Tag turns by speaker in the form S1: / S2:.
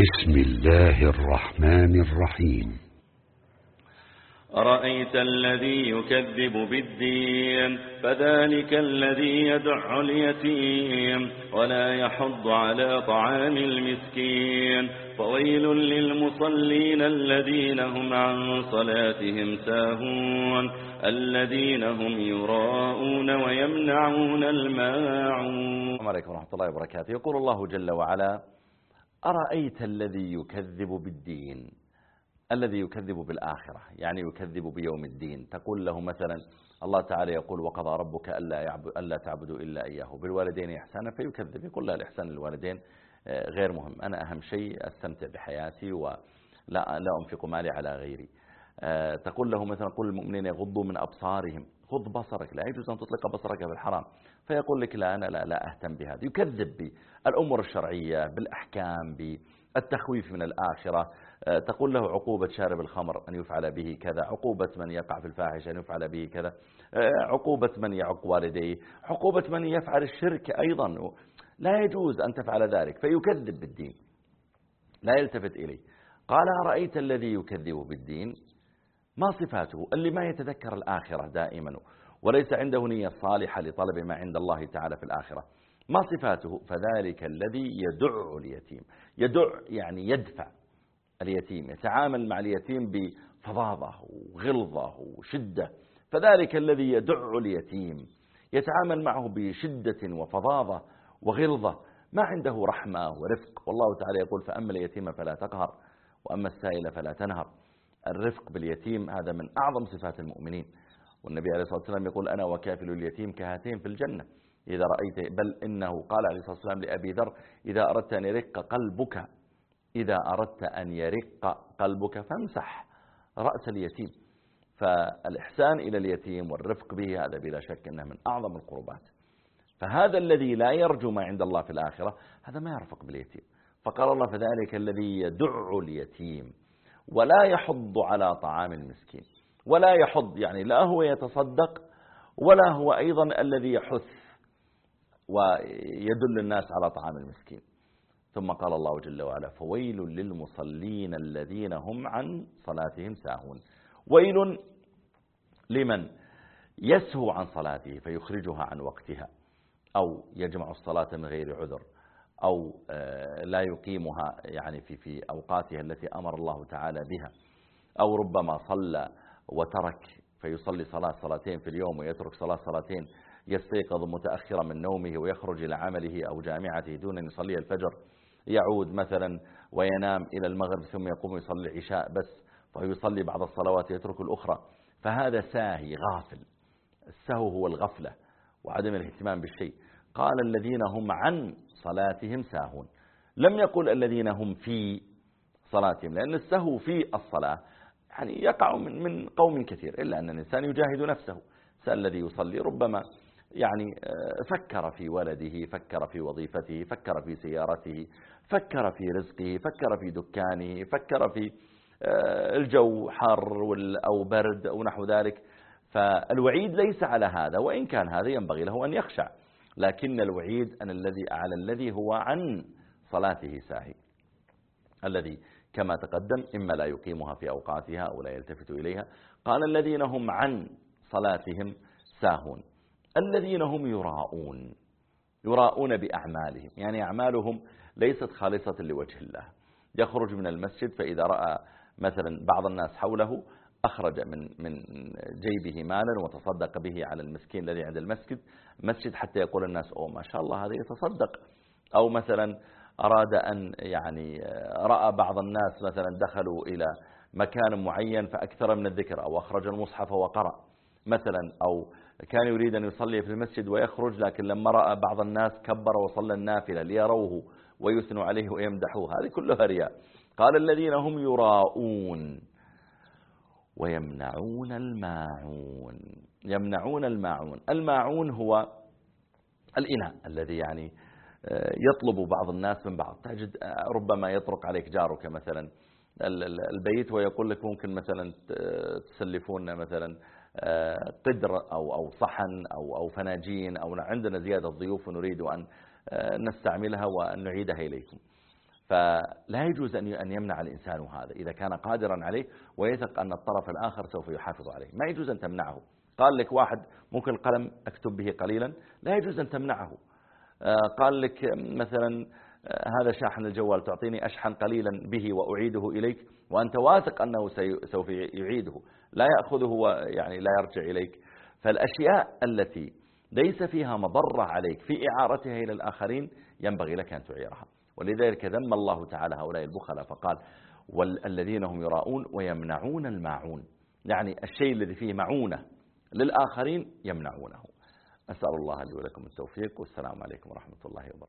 S1: بسم الله الرحمن الرحيم.
S2: أرأيت الذي يكذب بالدين؟ فذلك الذي يدع اليتيم. ولا يحض على طعام المسكين. فويل للمصلين الذين هم عن صلاتهم ساهون. الذين هم يراءون ويمنعون الماعون.
S3: السلام عليكم ورحمة الله وبركاته. يقول الله جل وعلا أرأيت الذي يكذب بالدين؟ الذي يكذب بالآخرة يعني يكذب بيوم الدين. تقول له مثلا الله تعالى يقول وقضى ربك ألا, يعبد ألا تعبدوا إلا إياه. بالوالدين إحسانا فيكذب يقول لا الإحسان للوالدين آه، غير مهم. أنا أهم شيء أستمتع بحياتي ولا لا أنفق مالي على غيري. آه، تقول له مثلا قل المؤمنين يغضوا من أبصارهم. غض بصرك لا يجوز أن تطلق بصرك بالحرام فيقول لك لا أنا لا, لا أهتم بهذا. يكذب بالأمور الشرعية بالأحكام بالتخويف من الآخرة. آه، تقول له عقوبة شارب الخمر أن يفعل به كذا عقوبة من يقع في الفاحشة أن يفعل به كذا. آه، عقوبة من يعق والديه عقوبة من يفعل الشرك أيضا. لا يجوز أن تفعل ذلك. فيكذب بالدين. لا يلتفت إليه. قال أرأيت الذي يكذب بالدين؟ ما صفاته اللي ما يتذكر الآخرة دائما. وليس عنده نية صالحة لطلب ما عند الله تعالى في الآخرة. ما صفاته؟ فذلك الذي يدع اليتيم. يدع يعني يدفع اليتيم يتعامل مع اليتيم بفظاظة وغلظة وشدة. فذلك الذي يدع اليتيم. يتعامل معه بشدة وفظاظة وغلظة. ما عنده رحمة ورفق. والله تعالى يقول فأما اليتيم فلا تقهر وأما السائل فلا تنهر. الرفق باليتيم هذا من أعظم صفات المؤمنين. والنبي عليه الصلاة والسلام يقول أنا وكافل اليتيم كهاتين في الجنة. إذا رأيت بل إنه قال عليه الصلاة والسلام لأبي ذر إذا أردت أن يرق قلبك إذا أردت أن يرق قلبك فامسح رأس اليتيم. فالإحسان إلى اليتيم والرفق به هذا بلا شك أنه من أعظم القربات. فهذا الذي لا يرجو ما عند الله في الآخرة هذا ما يرفق باليتيم. فقال الله فذلك الذي يدع اليتيم. ولا يحض على طعام المسكين ولا يحض يعني لا هو يتصدق ولا هو أيضا الذي يحث ويدل الناس على طعام المسكين. ثم قال الله جل وعلا فويل للمصلين الذين هم عن صلاتهم ساهون. ويل لمن يسهو عن صلاته فيخرجها عن وقتها أو يجمع الصلاة من غير عذر. أو آه، لا يقيمها يعني في في أوقاتها التي أمر الله تعالى بها. أو ربما صلى وترك فيصلي صلاة صلاتين في اليوم ويترك صلاة صلاتين يستيقظ متأخرا من نومه ويخرج إلى عمله أو جامعته دون أن يصلي الفجر. يعود مثلا وينام إلى المغرب ثم يقوم يصلي العشاء بس فيصلي بعض الصلوات يترك الأخرى. فهذا ساهي غافل. السهو هو الغفلة وعدم الاهتمام بالشيء. قال الذين هم عن صلاتهم ساهون. لم يقل الذين هم في صلاتهم لأن السهو في الصلاة يعني يقع من من قوم كثير إلا أن الإنسان يجاهد نفسه. الذي يصلي ربما يعني آه، فكر في ولده فكر في وظيفته فكر في سيارته فكر في رزقه فكر في دكانه فكر في آه، الجو حر أو برد أو نحو ذلك. فالوعيد ليس على هذا وإن كان هذا ينبغي له أن يخشع. لكن الوعيد أن الذي على الذي هو عن صلاته ساهي. الذي كما تقدم إما لا يقيمها في أوقاتها أو لا يلتفت إليها. قال الذين هم عن صلاتهم ساهون. الذين هم يراءون. يراءون بأعمالهم. يعني أعمالهم ليست خالصة لوجه الله. يخرج من المسجد فإذا رأى مثلا بعض الناس حوله أخرج من من جيبه مالا وتصدق به على المسكين الذي عند المسجد مسجد حتى يقول الناس أوه ما شاء الله هذا يتصدق أو مثلا أراد أن يعني رأى بعض الناس مثلا دخلوا إلى مكان معين فأكثر من الذكر أو أخرج المصحف وقرأ مثلا أو كان يريد أن يصلي في المسجد ويخرج لكن لما رأى بعض الناس كبر وصلى النافلة ليروه ويثنوا عليه ويمدحوه هذه كلها رياء. قال الذين هم يراءون. ويمنعون الماعون. يمنعون الماعون. الماعون هو الإناء الذي يعني آه، يطلب بعض الناس من بعض. تجد آه، ربما يطرق عليك جارك مثلا البيت ويقول لك ممكن مثلا تسلفون مثلا آه، قدر أو أو صحن أو أو فناجين أو عندنا زيادة ضيوف ونريد أن نستعملها وأن نعيدها إليكم. فلا يجوز أن يمنع الإنسان هذا إذا كان قادرا عليه ويثق أن الطرف الآخر سوف يحافظ عليه. ما يجوز أن تمنعه. قال لك واحد ممكن القلم أكتب به قليلا. لا يجوز أن تمنعه. آه، قال لك مثلا آه، هذا شاحن الجوال تعطيني أشحن قليلا به وأعيده إليك وأنت واثق أنه سوف يعيده. لا يأخذه يعني لا يرجع إليك. فالأشياء التي ليس فيها مضرة عليك في إعارتها إلى الآخرين ينبغي لك أن تعيرها. ولذلك ذم الله تعالى هؤلاء البخلاء فقال والذين هم يراؤون ويمنعون الماعون. يعني الشيء الذي فيه معونة للآخرين يمنعونه. أسأل الله لي ولكم التوفيق والسلام عليكم ورحمة الله وبركاته.